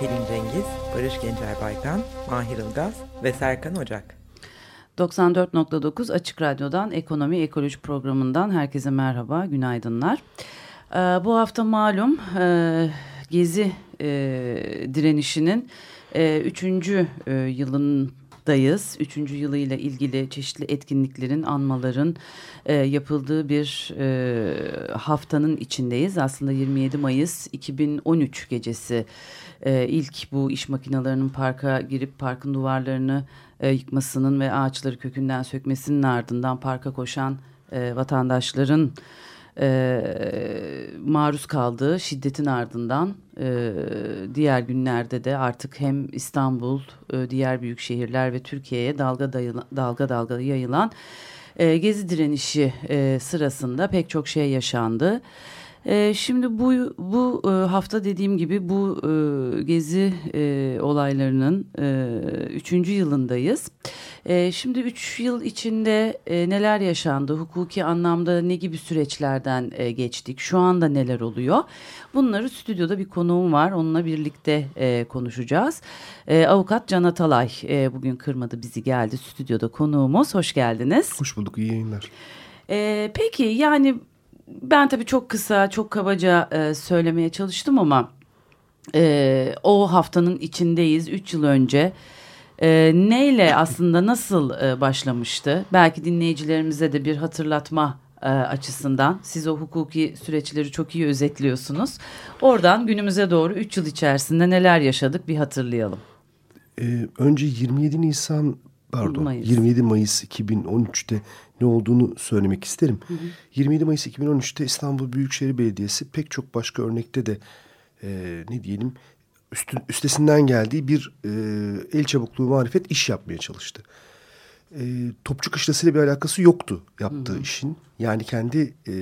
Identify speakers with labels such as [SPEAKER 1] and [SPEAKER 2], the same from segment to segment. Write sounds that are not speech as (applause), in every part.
[SPEAKER 1] Pelin Cengiz, Barış Gencer Baykan, Mahir Ilgaz ve Serkan Ocak.
[SPEAKER 2] 94.9 Açık Radyo'dan Ekonomi Ekoloji programından herkese merhaba, günaydınlar. Ee, bu hafta malum e, Gezi e, direnişinin e, üçüncü e, yılındayız. Üçüncü yılıyla ilgili çeşitli etkinliklerin, anmaların e, yapıldığı bir e, haftanın içindeyiz. Aslında 27 Mayıs 2013 gecesi e, ilk bu iş makinelerinin parka girip parkın duvarlarını e, yıkmasının ve ağaçları kökünden sökmesinin ardından parka koşan e, vatandaşların e, maruz kaldığı şiddetin ardından e, diğer günlerde de artık hem İstanbul, e, diğer büyük şehirler ve Türkiye'ye dalga, dalga dalga yayılan e, gezi direnişi e, sırasında pek çok şey yaşandı. Şimdi bu bu e, hafta dediğim gibi bu e, gezi e, olaylarının e, üçüncü yılındayız. E, şimdi üç yıl içinde e, neler yaşandı, hukuki anlamda ne gibi süreçlerden e, geçtik, şu anda neler oluyor? Bunları stüdyoda bir konuğum var, onunla birlikte e, konuşacağız. E, Avukat Can Atalay e, bugün kırmadı bizi geldi stüdyoda konuğumuz, hoş geldiniz.
[SPEAKER 3] Hoş bulduk, iyi yayınlar.
[SPEAKER 2] E, peki yani ben tabii çok kısa, çok kabaca e, söylemeye çalıştım ama e, o haftanın içindeyiz. Üç yıl önce e, neyle aslında nasıl e, başlamıştı? Belki dinleyicilerimize de bir hatırlatma e, açısından. Siz o hukuki süreçleri çok iyi özetliyorsunuz. Oradan günümüze doğru üç yıl içerisinde neler yaşadık bir hatırlayalım.
[SPEAKER 3] Ee, önce 27 Nisan pardon Mayıs. 27 Mayıs 2013'te ne olduğunu söylemek isterim. Hı hı. 27 Mayıs 2013'te İstanbul Büyükşehir Belediyesi pek çok başka örnekte de e, ne diyelim üstün, üstesinden geldiği bir e, el çabukluğu marifet iş yapmaya çalıştı. E, Topçu Kışlası'yla bir alakası yoktu yaptığı hı hı. işin. Yani kendi e,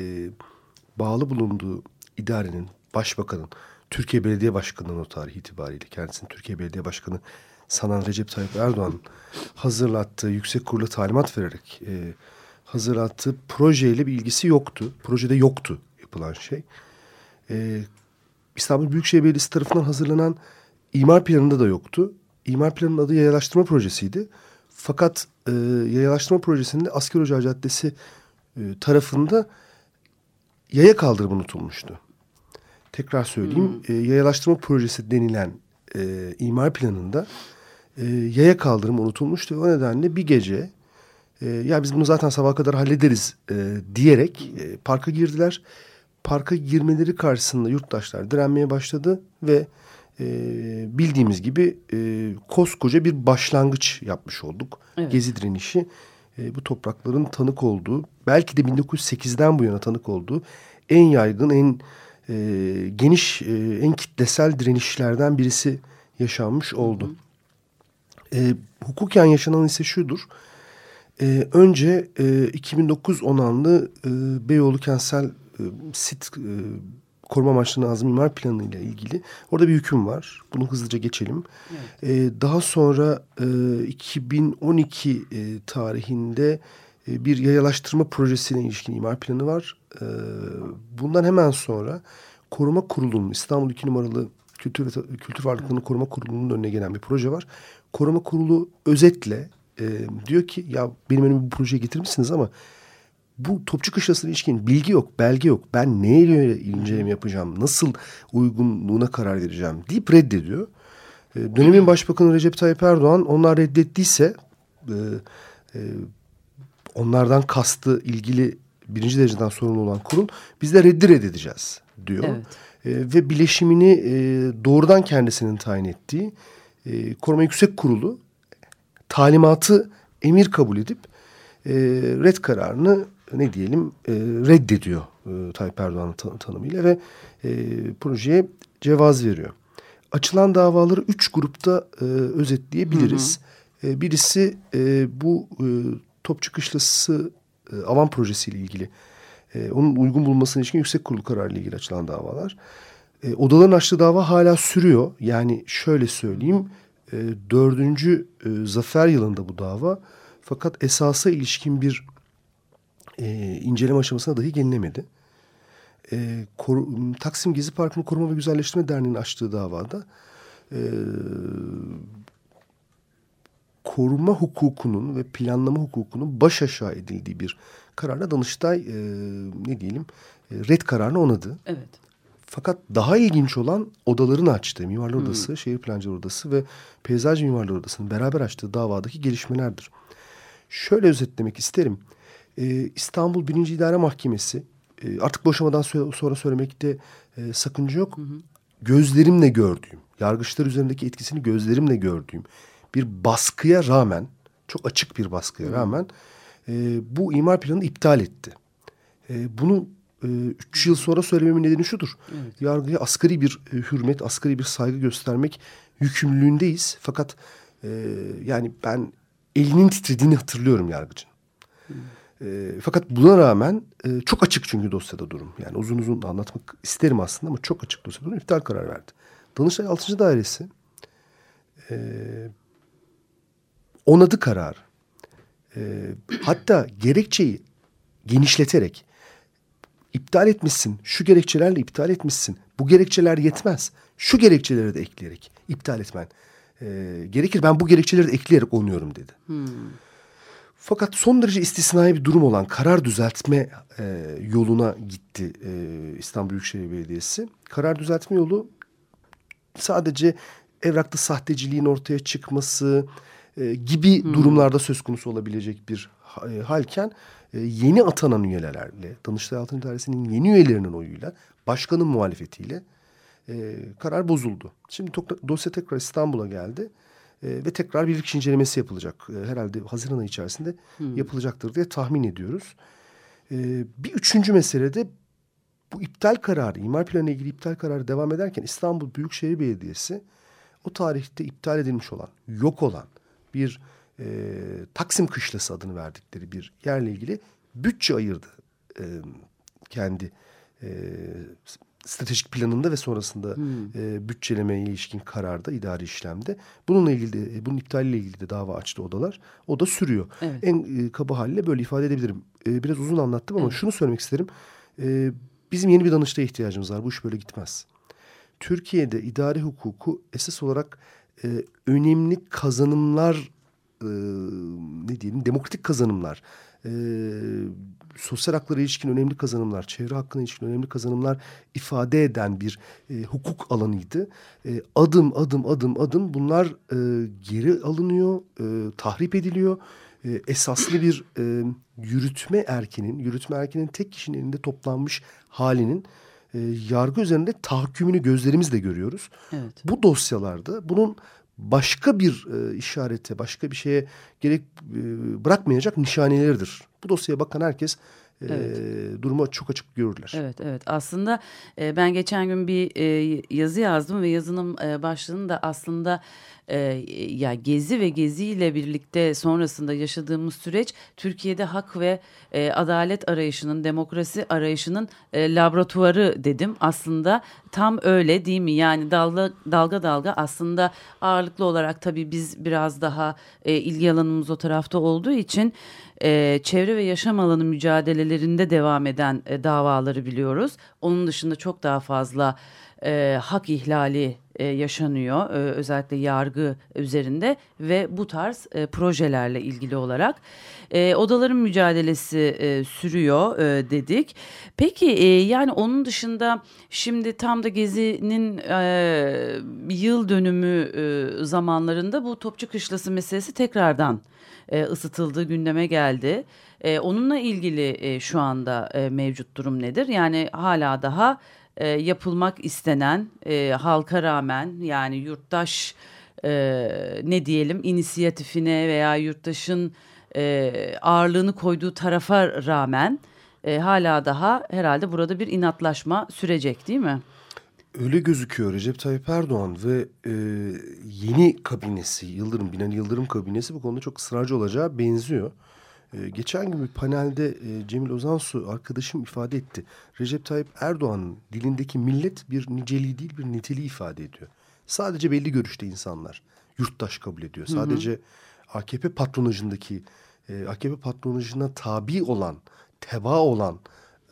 [SPEAKER 3] bağlı bulunduğu idarenin, başbakanın, Türkiye Belediye Başkanı'nın o tarih itibariyle kendisinin Türkiye Belediye Başkanı sanan Recep Tayyip Erdoğan hazırlattığı yüksek kurula talimat vererek e, hazırlattığı projeyle bir ilgisi yoktu. Projede yoktu yapılan şey. E, İstanbul Büyükşehir Belediyesi tarafından hazırlanan imar planında da yoktu. İmar planının adı yayalaştırma projesiydi. Fakat e, yayalaştırma projesinde Asker Ocağı Caddesi e, tarafında yaya kaldırımı unutulmuştu. Tekrar söyleyeyim. Hmm. E, yayalaştırma projesi denilen e, imar planında e, yaya kaldırımı unutulmuştu. O nedenle bir gece e, ya biz bunu zaten sabaha kadar hallederiz e, diyerek e, parka girdiler. Parka girmeleri karşısında yurttaşlar direnmeye başladı ve e, bildiğimiz gibi e, koskoca bir başlangıç yapmış olduk. Evet. Gezi direnişi e, bu toprakların tanık olduğu belki de 1908'den bu yana tanık olduğu en yaygın en e, geniş e, en kitlesel direnişlerden birisi yaşanmış oldu. Hı. E, hukuken yaşanan ise şudur. E, önce e, 2009 onanlı e, Beyoğlu kentsel e, sit e, koruma amaçlı Nazım İmar Planı ile ilgili orada bir hüküm var. Bunu hızlıca geçelim. Evet. E, daha sonra e, 2012 e, tarihinde e, bir yayalaştırma projesine ilişkin imar planı var. E, bundan hemen sonra Koruma Kurulu'nun İstanbul 2 numaralı Kültür, Kültür Varlıklarını Koruma Kurulu'nun önüne gelen bir proje var. Koruma Kurulu özetle e, diyor ki ya benim önüme bu projeyi getirmişsiniz ama bu Topçu Kışlası'na ilişkin bilgi yok, belge yok. Ben neyle inceleme yapacağım, nasıl uygunluğuna karar vereceğim deyip reddediyor. E, dönemin Başbakanı Recep Tayyip Erdoğan onlar reddettiyse e, e, onlardan kastı ilgili birinci dereceden sorumlu olan kurul biz de reddi reddedeceğiz diyor. Evet. E, ve bileşimini e, doğrudan kendisinin tayin ettiği e, Koruma Yüksek Kurulu talimatı emir kabul edip e, red kararını ne diyelim e, reddediyor e, Tayyip Erdoğan'ın tan tanımıyla ve e, projeye cevaz veriyor. Açılan davaları üç grupta e, özetleyebiliriz. Hı hı. E, birisi e, bu e, Topçu Kışlası e, Avan Projesi ile ilgili. E, onun uygun bulmasına ilişkin yüksek kurulu kararı ile ilgili açılan davalar. E, odaların açtığı dava hala sürüyor. Yani şöyle söyleyeyim. E, dördüncü e, zafer yılında bu dava. Fakat esasa ilişkin bir e, inceleme aşamasına dahi gelinemedi. E, koru, Taksim Gezi Parkı'nı Koruma ve Güzelleştirme Derneği'nin açtığı davada e, koruma hukukunun ve planlama hukukunun baş aşağı edildiği bir kararla Danıştay e, ne diyelim e, red kararını onadı.
[SPEAKER 2] Evet.
[SPEAKER 3] Fakat daha ilginç olan odaların açtığı Mimarlar hmm. Odası, Şehir Plancılar Odası ve Peyzaj Mimarlar Odası'nın beraber açtığı davadaki gelişmelerdir. Şöyle özetlemek isterim. Ee, İstanbul 1. İdare Mahkemesi e, artık boşamadan sonra söylemekte e, sakınca yok. Hı Gözlerimle gördüğüm, yargıçlar üzerindeki etkisini gözlerimle gördüğüm bir baskıya rağmen, çok açık bir baskıya hı. rağmen e, bu imar planını iptal etti. E, bunu e, üç yıl sonra söylememin nedeni şudur. Evet. Yargıya asgari bir e, hürmet, asgari bir saygı göstermek yükümlülüğündeyiz. Fakat e, yani ben elinin titrediğini hatırlıyorum yargıcın. Hmm. E, fakat buna rağmen e, çok açık çünkü dosyada durum. Yani uzun uzun anlatmak isterim aslında ama çok açık dosyada durum. İptal karar verdi. Danıştay 6. Dairesi e, onadı karar. E, hatta gerekçeyi genişleterek iptal etmişsin. Şu gerekçelerle iptal etmişsin. Bu gerekçeler yetmez. Şu gerekçeleri de ekleyerek iptal etmen e, gerekir. Ben bu gerekçeleri de ekleyerek oynuyorum dedi. Hmm. Fakat son derece istisnai bir durum olan karar düzeltme e, yoluna gitti e, İstanbul Büyükşehir Belediyesi. Karar düzeltme yolu sadece evrakta sahteciliğin ortaya çıkması e, gibi hmm. durumlarda söz konusu olabilecek bir e, halken e, yeni atanan üyelerle, Danıştay Altın İdaresi'nin yeni üyelerinin oyuyla, başkanın muhalefetiyle e, karar bozuldu. Şimdi dosya tekrar İstanbul'a geldi e, ve tekrar bir incelemesi yapılacak. E, herhalde Haziran ayı içerisinde hmm. yapılacaktır diye tahmin ediyoruz. E, bir üçüncü meselede bu iptal kararı, imar planı ilgili iptal kararı devam ederken İstanbul Büyükşehir Belediyesi o tarihte iptal edilmiş olan, yok olan bir e, Taksim Kışlası adını verdikleri bir yerle ilgili bütçe ayırdı e, kendi e, stratejik planında ve sonrasında hmm. e, bütçelemeye ilişkin kararda idari işlemde. Bununla ilgili de, bunun iptaliyle ilgili de dava açtı odalar. O da sürüyor. Evet. En e, kaba haliyle böyle ifade edebilirim. E, biraz uzun anlattım ama evet. şunu söylemek isterim. E, bizim yeni bir danıştaya ihtiyacımız var. Bu iş böyle gitmez. Türkiye'de idari hukuku esas olarak e, önemli kazanımlar e, ne diyelim demokratik kazanımlar, e, sosyal haklara ilişkin önemli kazanımlar, çevre hakkına ilişkin önemli kazanımlar ifade eden bir e, hukuk alanıydı. E, adım adım adım adım bunlar e, geri alınıyor, e, tahrip ediliyor. E, esaslı bir e, yürütme erkinin, yürütme erkinin tek kişinin elinde toplanmış halinin e, yargı üzerinde tahakkümünü gözlerimizle görüyoruz. Evet. Bu dosyalarda bunun başka bir e, işarete, başka bir şeye gerek e, bırakmayacak nişaneleridir. Bu dosyaya bakan herkes e, evet. e, durumu çok açık görürler.
[SPEAKER 2] Evet, evet. Aslında e, ben geçen gün bir e, yazı yazdım ve yazının e, başlığını da aslında e, ya gezi ve geziyle birlikte sonrasında yaşadığımız süreç Türkiye'de hak ve e, adalet arayışının, demokrasi arayışının e, laboratuvarı dedim. Aslında tam öyle değil mi? Yani dalga dalga dalga aslında ağırlıklı olarak tabii biz biraz daha e, ilgi alanımız o tarafta olduğu için e, çevre ve yaşam alanı mücadelelerinde devam eden e, davaları biliyoruz. Onun dışında çok daha fazla e, hak ihlali e, yaşanıyor e, özellikle yargı üzerinde ve bu tarz e, projelerle ilgili olarak e, odaların mücadelesi e, sürüyor e, dedik. Peki e, yani onun dışında şimdi tam da Gezi'nin e, yıl dönümü e, zamanlarında bu Topçu Kışlası meselesi tekrardan e, ısıtıldığı gündeme geldi. E, onunla ilgili e, şu anda e, mevcut durum nedir? Yani hala daha e, yapılmak istenen e, halka rağmen yani yurttaş e, ne diyelim inisiyatifine veya yurttaşın e, ağırlığını koyduğu tarafa rağmen e, hala daha herhalde burada bir inatlaşma sürecek değil mi?
[SPEAKER 3] öyle gözüküyor Recep Tayyip Erdoğan ve e, yeni kabinesi Yıldırım Binali Yıldırım kabinesi bu konuda çok ısrarcı olacağı benziyor. E, geçen gün bir panelde e, Cemil Ozansu arkadaşım ifade etti. Recep Tayyip Erdoğan'ın dilindeki millet bir niceliği değil bir niteliği ifade ediyor. Sadece belli görüşte insanlar yurttaş kabul ediyor. Sadece hı hı. AKP patronajındaki e, AKP patronajına tabi olan, teba olan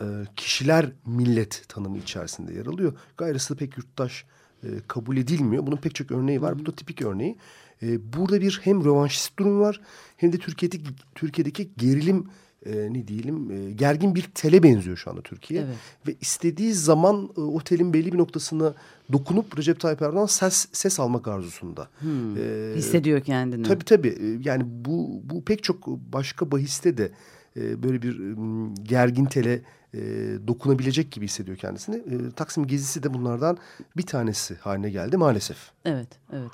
[SPEAKER 3] e, kişiler millet tanımı içerisinde yer alıyor. Gayrısı pek yurttaş e, kabul edilmiyor. Bunun pek çok örneği var. Bu da tipik örneği. E, burada bir hem rövanşist durum var hem de Türkiye'deki Türkiye'deki gerilim e, ne diyelim e, gergin bir tele benziyor şu anda Türkiye. Evet. Ve istediği zaman e, o telin belli bir noktasına dokunup Recep Tayyip Erdoğan ses, ses almak arzusunda.
[SPEAKER 2] Hmm, ee, hissediyor kendini.
[SPEAKER 3] Tabii tabii. E, yani bu, bu pek çok başka bahiste de e, böyle bir e, gergin tele e, dokunabilecek gibi hissediyor kendisini. E, Taksim gezisi de bunlardan bir tanesi haline geldi maalesef.
[SPEAKER 2] Evet, evet.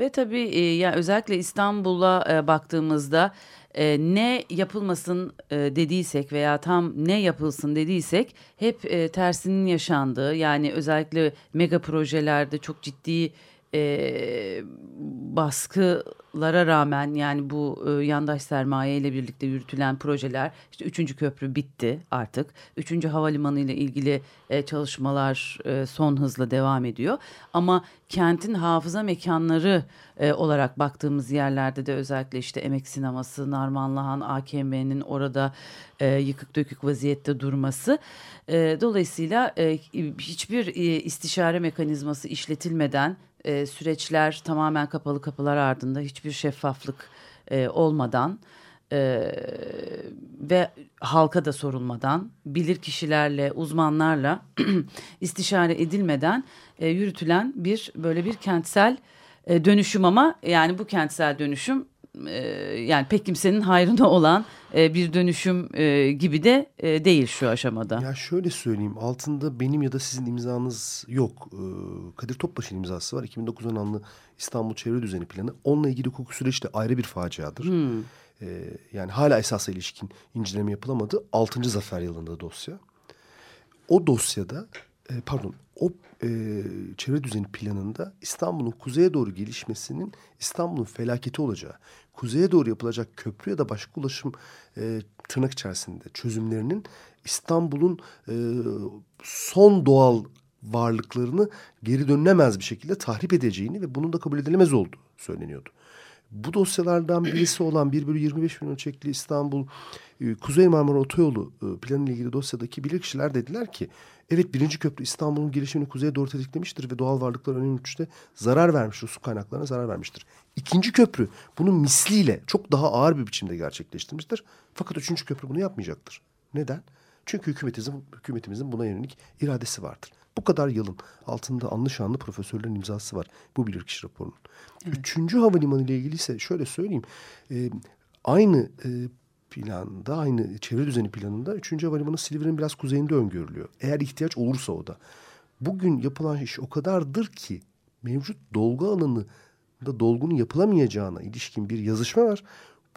[SPEAKER 2] Ve tabii e, yani özellikle İstanbul'a e, baktığımızda e, ne yapılmasın e, dediysek veya tam ne yapılsın dediysek hep e, tersinin yaşandığı yani özellikle mega projelerde çok ciddi e, baskılara rağmen yani bu e, yandaş sermaye ile birlikte yürütülen projeler işte üçüncü köprü bitti artık. Üçüncü havalimanı ile ilgili e, çalışmalar e, son hızla devam ediyor. Ama kentin hafıza mekanları e, olarak baktığımız yerlerde de özellikle işte Emek Sineması, Narmanlıhan, AKM'nin orada e, yıkık dökük vaziyette durması. E, dolayısıyla e, hiçbir e, istişare mekanizması işletilmeden e, süreçler tamamen kapalı kapılar ardında hiçbir şeffaflık e, olmadan e, ve halka da sorulmadan bilir kişilerle uzmanlarla (clears throat) istişare edilmeden e, yürütülen bir böyle bir kentsel e, dönüşüm ama yani bu kentsel dönüşüm yani pek kimsenin hayrına olan e, bir dönüşüm e, gibi de e, değil şu aşamada.
[SPEAKER 3] Ya şöyle söyleyeyim altında benim ya da sizin imzanız yok. E, Kadir Topbaş'ın imzası var. 2009 anlı İstanbul Çevre Düzeni Planı. Onunla ilgili hukuk süreçte de ayrı bir faciadır. Hmm. E, yani hala esasa ilişkin inceleme yapılamadı. Altıncı zafer yılında dosya. O dosyada e, pardon o e, çevre düzeni planında İstanbul'un kuzeye doğru gelişmesinin İstanbul'un felaketi olacağı, kuzeye doğru yapılacak köprü ya da başka ulaşım e, tırnak içerisinde çözümlerinin İstanbul'un e, son doğal varlıklarını geri dönülemez bir şekilde tahrip edeceğini ve bunun da kabul edilemez olduğu söyleniyordu. Bu dosyalardan birisi olan 1 bölü 25 milyon çekli İstanbul e, Kuzey Marmara Otoyolu e, planı ile ilgili dosyadaki bilirkişiler dediler ki evet birinci köprü İstanbul'un gelişimini kuzeye doğru tetiklemiştir ve doğal varlıklar önemli ölçüde zarar vermiştir. Su kaynaklarına zarar vermiştir. İkinci köprü bunun misliyle çok daha ağır bir biçimde gerçekleştirmiştir. Fakat üçüncü köprü bunu yapmayacaktır. Neden? Çünkü hükümetimizin, hükümetimizin buna yönelik iradesi vardır. Bu kadar yılın altında anlı şanlı profesörlerin imzası var bu bilirkişi raporunun. Evet. Üçüncü havalimanı ile ilgili ise şöyle söyleyeyim. E, aynı e, planda, aynı çevre düzeni planında üçüncü havalimanı Silivri'nin biraz kuzeyinde öngörülüyor. Eğer ihtiyaç olursa o da. Bugün yapılan iş o kadardır ki mevcut dolgu alanı da dolgunun yapılamayacağına ilişkin bir yazışma var.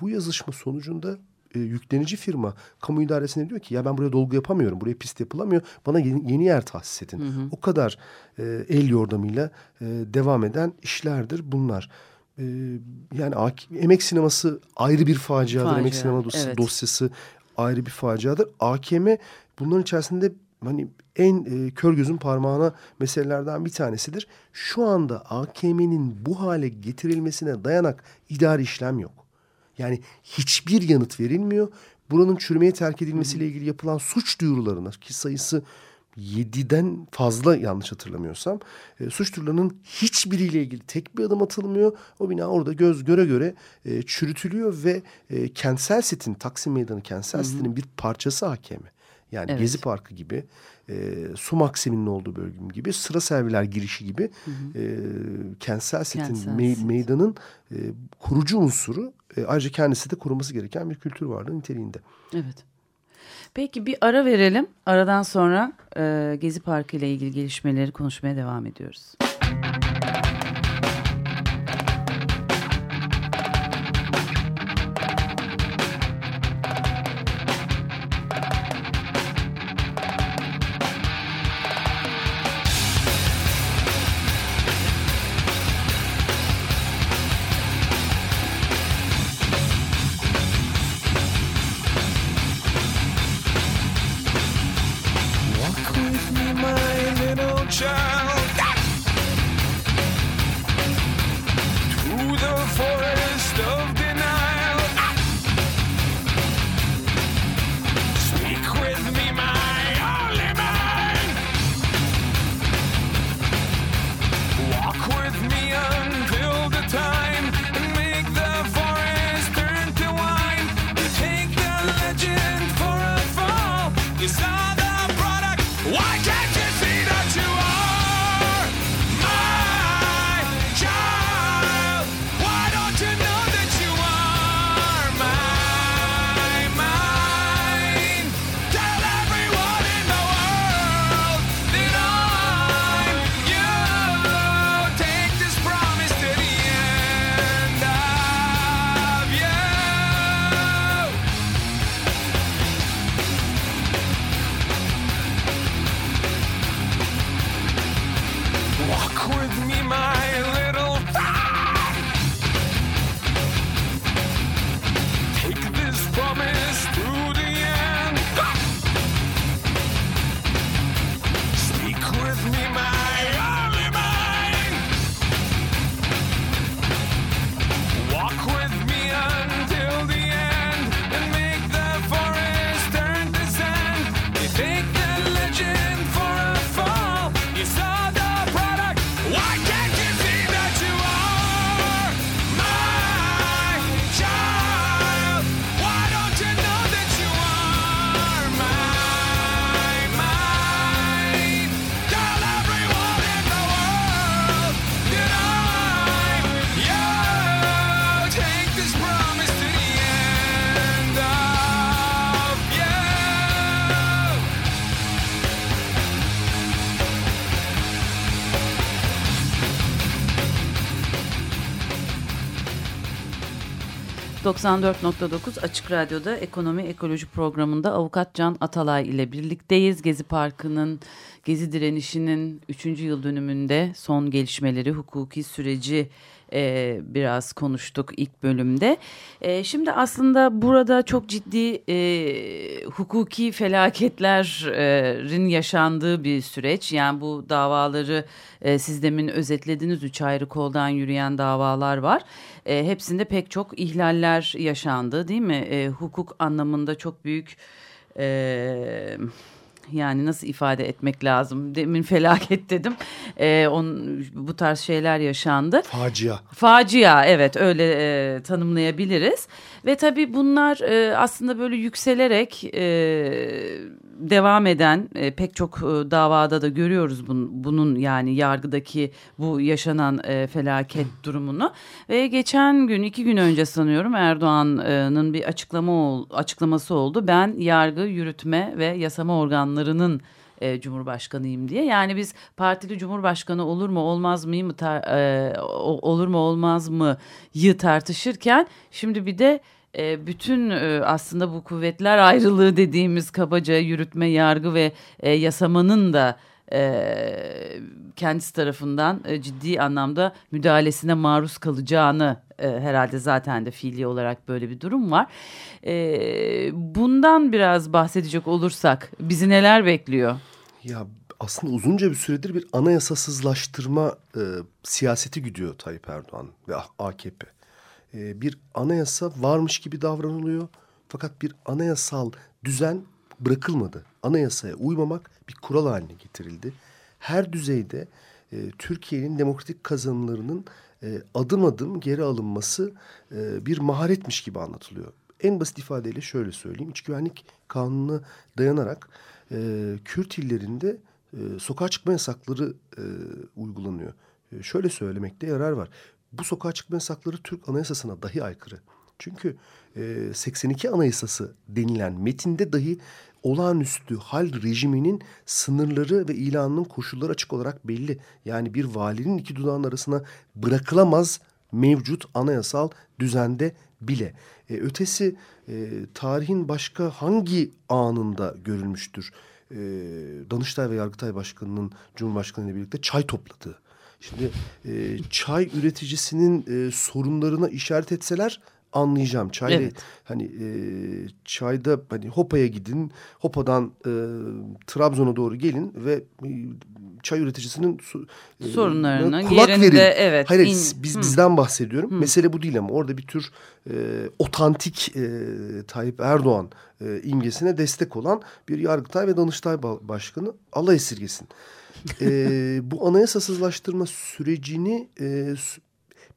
[SPEAKER 3] Bu yazışma sonucunda e, yüklenici firma kamu idaresine diyor ki ya ben buraya dolgu yapamıyorum. Buraya pist yapılamıyor. Bana yeni, yeni yer tahsis edin. Hı hı. O kadar e, el yordamıyla e, devam eden işlerdir bunlar. E, yani emek sineması ayrı bir faciadır. Facia, emek sinema dosyası, evet. dosyası ayrı bir faciadır. AKM bunların içerisinde hani en e, kör gözün parmağına meselelerden bir tanesidir. Şu anda AKM'nin bu hale getirilmesine dayanak idari işlem yok. Yani hiçbir yanıt verilmiyor. Buranın çürümeye terk edilmesiyle ilgili yapılan suç duyurularına ki sayısı yediden fazla yanlış hatırlamıyorsam e, suç duyurularının hiçbiriyle ilgili tek bir adım atılmıyor. O bina orada göz göre göre e, çürütülüyor ve e, kentsel sitin Taksim Meydanı kentsel sitinin bir parçası hakemi. Yani evet. Gezi Parkı gibi, e, Su Maksimi'nin olduğu bölüm gibi, sıra serviler girişi gibi hı hı. E, kentsel sitin kentsel me sit. meydanın e, kurucu unsuru. E, ayrıca kendisi de koruması gereken bir kültür varlığı niteliğinde.
[SPEAKER 2] Evet. Peki bir ara verelim. Aradan sonra e, Gezi Parkı ile ilgili gelişmeleri konuşmaya devam ediyoruz. 94.9 Açık Radyo'da Ekonomi Ekoloji programında Avukat Can Atalay ile birlikteyiz. Gezi Parkı'nın, Gezi direnişinin 3. yıl dönümünde son gelişmeleri, hukuki süreci e, biraz konuştuk ilk bölümde. E, şimdi aslında burada çok ciddi e, hukuki felaketlerin yaşandığı bir süreç. Yani bu davaları e, siz demin özetlediniz üç ayrı koldan yürüyen davalar var. E, hepsinde pek çok ihlaller yaşandı değil mi? E, hukuk anlamında çok büyük... E, yani nasıl ifade etmek lazım? Demin felaket dedim. Ee, on, bu tarz şeyler yaşandı.
[SPEAKER 3] Facia.
[SPEAKER 2] Facia evet öyle e, tanımlayabiliriz. Ve tabii bunlar e, aslında böyle yükselerek e, devam eden e, pek çok e, davada da görüyoruz bunun, bunun yani yargıdaki bu yaşanan e, felaket durumunu. Ve geçen gün iki gün önce sanıyorum Erdoğan'ın bir açıklama açıklaması oldu. Ben yargı, yürütme ve yasama organlarının e, Cumhurbaşkanıyım diye. Yani biz partili Cumhurbaşkanı olur mu olmaz mı mı e, olur mu olmaz mı yı tartışırken şimdi bir de e, bütün e, aslında bu kuvvetler ayrılığı dediğimiz kabaca yürütme, yargı ve e, yasamanın da e, kendisi tarafından e, ciddi anlamda müdahalesine maruz kalacağını e, herhalde zaten de fiili olarak böyle bir durum var. E, bundan biraz bahsedecek olursak bizi neler bekliyor?
[SPEAKER 3] Ya aslında uzunca bir süredir bir anayasasızlaştırma e, siyaseti gidiyor Tayyip Erdoğan ve AKP. E, bir anayasa varmış gibi davranılıyor. Fakat bir anayasal düzen bırakılmadı. Anayasaya uymamak bir kural haline getirildi. Her düzeyde e, Türkiye'nin demokratik kazanımlarının e, adım adım geri alınması e, bir maharetmiş gibi anlatılıyor. En basit ifadeyle şöyle söyleyeyim. İç güvenlik kanununa dayanarak e, Kürt illerinde e, sokağa çıkma yasakları e, uygulanıyor. E, şöyle söylemekte yarar var. Bu sokağa çıkma yasakları Türk Anayasası'na dahi aykırı. Çünkü e, 82 Anayasası denilen metinde dahi olağanüstü hal rejiminin sınırları ve ilanının koşulları açık olarak belli. Yani bir valinin iki dudağın arasına bırakılamaz mevcut anayasal düzende bile. E, ötesi e, tarihin başka hangi anında görülmüştür? E, Danıştay ve Yargıtay Başkanı'nın Cumhurbaşkanı ile birlikte çay topladığı. Şimdi e, çay üreticisinin e, sorunlarına işaret etseler anlayacağım. Çay evet. hani e, çayda hani Hopa'ya gidin. Hopa'dan e, Trabzon'a doğru gelin ve e, çay üreticisinin su,
[SPEAKER 2] e, sorunlarına kulak yerinde verin. evet.
[SPEAKER 3] Hayır in, biz hı. bizden bahsediyorum. Hı. Mesele bu değil ama orada bir tür e, otantik e, Tayyip Erdoğan e, imgesine destek olan bir Yargıtay ve Danıştay Başkanı Allah esirgesin. (laughs) e, bu anayasasızlaştırma sürecini e,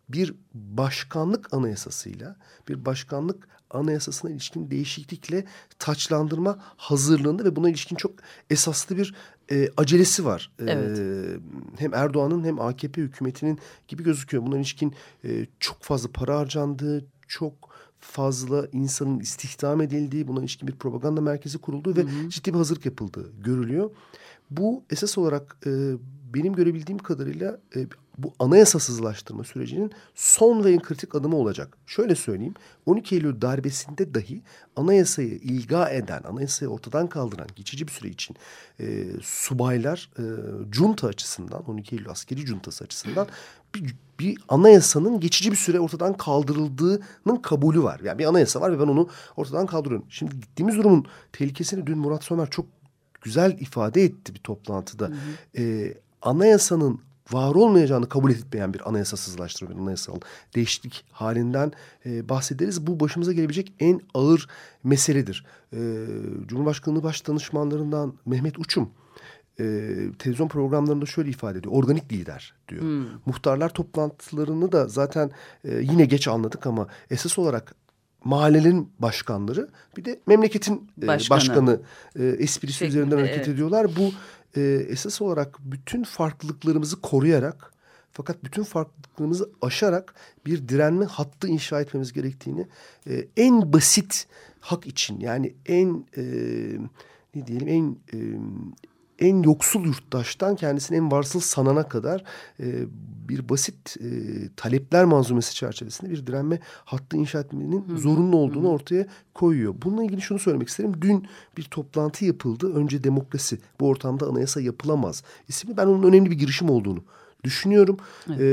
[SPEAKER 3] bir başkanlık anayasasıyla, bir başkanlık anayasasına ilişkin değişiklikle taçlandırma hazırlığında ve buna ilişkin çok esaslı bir e, acelesi var. E, evet. E, hem Erdoğan'ın hem AKP hükümetinin gibi gözüküyor. Buna ilişkin e, çok fazla para harcandığı, çok fazla insanın istihdam edildiği, buna ilişkin bir propaganda merkezi kurulduğu ve hı hı. ciddi bir hazırlık yapıldığı görülüyor. Bu esas olarak e, benim görebildiğim kadarıyla e, bu anayasasızlaştırma sürecinin son ve en kritik adımı olacak. Şöyle söyleyeyim 12 Eylül darbesinde dahi anayasayı ilga eden, anayasayı ortadan kaldıran geçici bir süre için e, subaylar e, junta açısından 12 Eylül askeri juntası açısından bir, bir anayasanın geçici bir süre ortadan kaldırıldığının kabulü var. Yani bir anayasa var ve ben onu ortadan kaldırıyorum. Şimdi gittiğimiz durumun tehlikesini dün Murat Somer çok güzel ifade etti bir toplantıda. Hı hı. E, anayasanın var olmayacağını kabul etmeyen bir anayasasızlaştırma, bir anayasal değişiklik halinden e, bahsederiz. Bu başımıza gelebilecek en ağır meseledir. E, Cumhurbaşkanlığı baş danışmanlarından Mehmet Uçum e, televizyon programlarında şöyle ifade ediyor. Organik lider diyor. Hmm. Muhtarlar toplantılarını da zaten e, yine geç anladık ama esas olarak mahallelerin başkanları bir de memleketin başkanı, başkanı e, esprisi Şeklinde, üzerinden hareket evet. ediyorlar. Bu e, esas olarak bütün farklılıklarımızı koruyarak fakat bütün farklılıklarımızı aşarak bir direnme hattı inşa etmemiz gerektiğini e, en basit hak için yani en e, ne diyelim en e, en yoksul yurttaştan kendisini en varsıl sanana kadar e, bir basit e, talepler manzumesi çerçevesinde bir direnme hattı inşa etmenin Hı. zorunlu olduğunu Hı. ortaya koyuyor. Bununla ilgili şunu söylemek isterim. Dün bir toplantı yapıldı. Önce demokrasi bu ortamda anayasa yapılamaz isimli. Ben onun önemli bir girişim olduğunu düşünüyorum. Evet. Ee,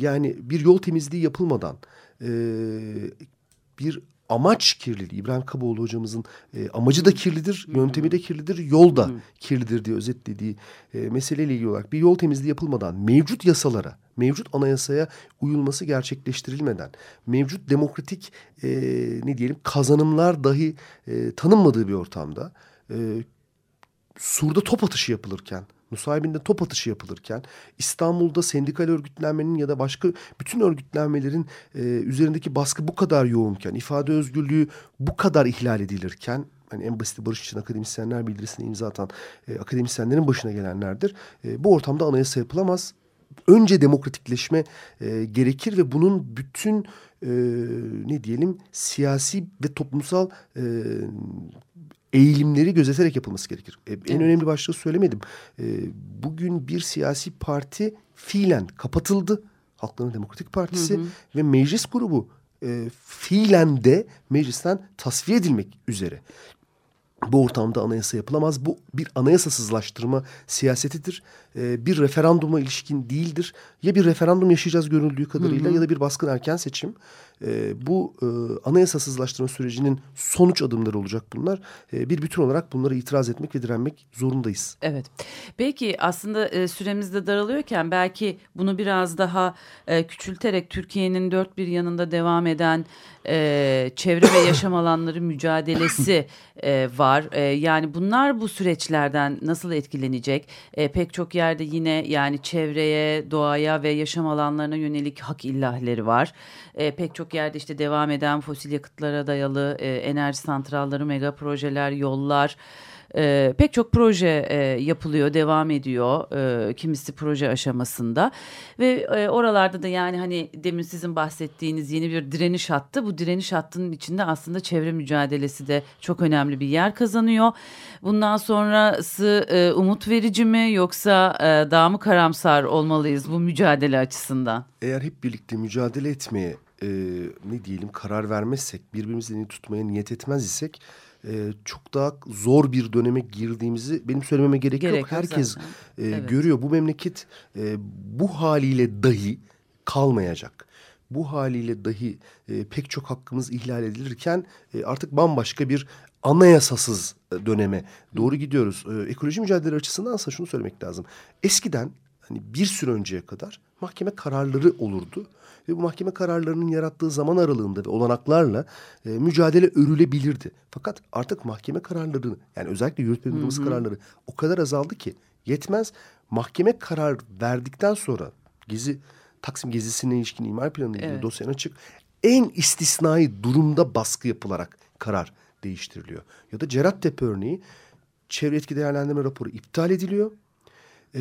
[SPEAKER 3] yani bir yol temizliği yapılmadan e, bir amaç kirliliği. İbrahim Kaboğlu hocamızın e, amacı da kirlidir, yöntemi de kirlidir, yol da kirlidir diye özetlediği e, meseleyle ilgili olarak bir yol temizliği yapılmadan mevcut yasalara, mevcut anayasaya uyulması gerçekleştirilmeden, mevcut demokratik e, ne diyelim kazanımlar dahi e, tanınmadığı bir ortamda e, surda top atışı yapılırken Nusaybin'de top atışı yapılırken İstanbul'da sendikal örgütlenmenin ya da başka bütün örgütlenmelerin e, üzerindeki baskı bu kadar yoğunken, ifade özgürlüğü bu kadar ihlal edilirken hani en basit barış için akademisyenler bildirisine imza atan e, akademisyenlerin başına gelenlerdir. E, bu ortamda anayasa yapılamaz. Önce demokratikleşme e, gerekir ve bunun bütün e, ne diyelim siyasi ve toplumsal e, eğilimleri gözeterek yapılması gerekir. E, en evet. önemli başlığı söylemedim. E, bugün bir siyasi parti fiilen kapatıldı. Halkların Demokratik Partisi hı hı. ve meclis grubu e, fiilen de meclisten tasfiye edilmek üzere. Bu ortamda anayasa yapılamaz. Bu bir anayasasızlaştırma siyasetidir. Ee, bir referanduma ilişkin değildir. Ya bir referandum yaşayacağız görüldüğü kadarıyla hı hı. ya da bir baskın erken seçim e, bu e, anayasasızlaştırma sürecinin sonuç adımları olacak bunlar. E, bir bütün olarak bunlara itiraz etmek ve direnmek zorundayız.
[SPEAKER 2] Evet. Belki aslında e, süremiz de daralıyorken belki bunu biraz daha e, küçülterek Türkiye'nin dört bir yanında devam eden e, çevre ve yaşam (coughs) alanları mücadelesi e, var. E, yani bunlar bu süreçlerden nasıl etkilenecek? E, pek çok yerde yine yani çevreye, doğaya ve yaşam alanlarına yönelik hak illahleri var. E, pek çok yerde işte devam eden fosil yakıtlara dayalı e, enerji santralları, mega projeler, yollar... E, pek çok proje e, yapılıyor, devam ediyor. E, kimisi proje aşamasında ve e, oralarda da yani hani demin sizin bahsettiğiniz yeni bir direniş hattı. Bu direniş hattının içinde aslında çevre mücadelesi de çok önemli bir yer kazanıyor. Bundan sonrası e, umut verici mi yoksa e, daha mı karamsar olmalıyız bu mücadele açısından?
[SPEAKER 3] Eğer hep birlikte mücadele etmeye e, ne diyelim karar vermezsek, birbirimizle tutmaya niyet etmez isek e, çok daha zor bir döneme girdiğimizi benim söylememe gerek, gerek yok. Herkes e, evet. görüyor. Bu memleket e, bu haliyle dahi kalmayacak. Bu haliyle dahi e, pek çok hakkımız ihlal edilirken e, artık bambaşka bir anayasasız e, döneme doğru gidiyoruz. E, ekoloji mücadele açısındansa şunu söylemek lazım. Eskiden hani bir süre önceye kadar mahkeme kararları olurdu ve bu mahkeme kararlarının yarattığı zaman aralığında ve olanaklarla e, mücadele örülebilirdi. Fakat artık mahkeme kararlarını yani özellikle yürütme uygulaması kararları o kadar azaldı ki yetmez. Mahkeme karar verdikten sonra Gezi Taksim gezisine ilişkin imar planı ilgili evet. dosyanın açık. En istisnai durumda baskı yapılarak karar değiştiriliyor. Ya da Cerattepe örneği çevre etki değerlendirme raporu iptal ediliyor e,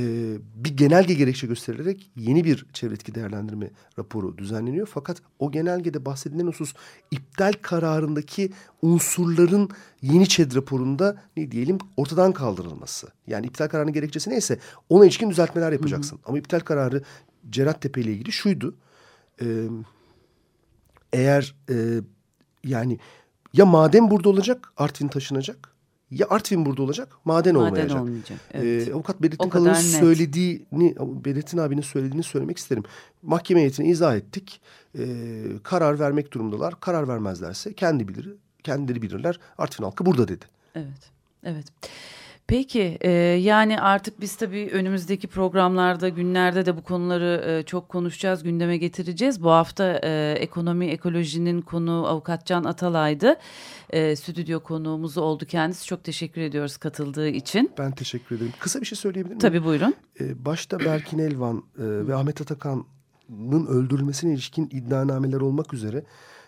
[SPEAKER 3] bir genelge gerekçe gösterilerek yeni bir çevre etki değerlendirme raporu düzenleniyor. Fakat o genelgede bahsedilen husus iptal kararındaki unsurların yeni ÇED raporunda ne diyelim ortadan kaldırılması. Yani iptal kararının gerekçesi neyse ona ilişkin düzeltmeler yapacaksın. Hı hı. Ama iptal kararı Cerattepe ile ilgili şuydu. E, eğer e, yani ya maden burada olacak Artvin taşınacak ya Artvin burada olacak, maden, maden olmayacak. olmayacak evet. Ee, avukat Bedrettin Kalın'ın söylediğini, Bedrettin abinin söylediğini söylemek isterim. Mahkeme heyetine izah ettik. Ee, karar vermek durumdalar. Karar vermezlerse kendi bilir, kendileri bilirler. Artvin halkı burada dedi.
[SPEAKER 2] Evet, evet. Peki e, yani artık biz tabii önümüzdeki programlarda günlerde de bu konuları e, çok konuşacağız gündeme getireceğiz. Bu hafta e, ekonomi ekolojinin konu avukat Can Atalay'dı. E, stüdyo konuğumuz oldu kendisi çok teşekkür ediyoruz katıldığı için.
[SPEAKER 3] Ben teşekkür ederim. Kısa bir şey söyleyebilir miyim?
[SPEAKER 2] Tabii buyurun.
[SPEAKER 3] E, başta Berkin Elvan e, ve Ahmet Atakan'ın öldürülmesine ilişkin iddianameler olmak üzere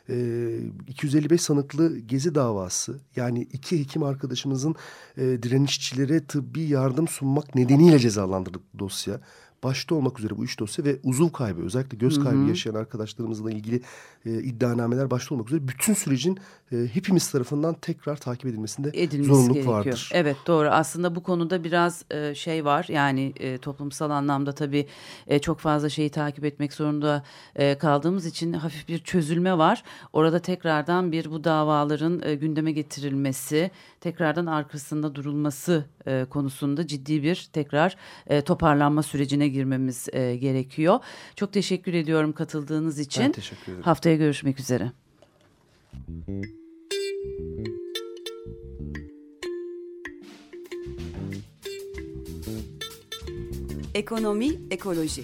[SPEAKER 3] 255 ee, sanıklı gezi davası yani iki hekim arkadaşımızın e, direnişçilere tıbbi yardım sunmak nedeniyle cezalandırdık dosya. başta olmak üzere bu üç dosya ve uzuv kaybı özellikle göz kaybı Hı -hı. yaşayan arkadaşlarımızla ilgili e, iddianameler başta olmak üzere bütün sürecin e, hepimiz tarafından tekrar takip edilmesinde Edilmesi zorunluluk gerekiyor. vardır.
[SPEAKER 2] Evet doğru aslında bu konuda biraz e, şey var yani e, toplumsal anlamda tabii e, çok fazla şeyi takip etmek zorunda e, kaldığımız için hafif bir çözülme var. Orada tekrardan bir bu davaların e, gündeme getirilmesi, tekrardan arkasında durulması e, konusunda ciddi bir tekrar e, toparlanma sürecine girmemiz e, gerekiyor. Çok teşekkür ediyorum katıldığınız için. Ben
[SPEAKER 3] teşekkür ederim.
[SPEAKER 2] Haftaya görüşmek üzere.
[SPEAKER 4] Ekonomi, ekoloji.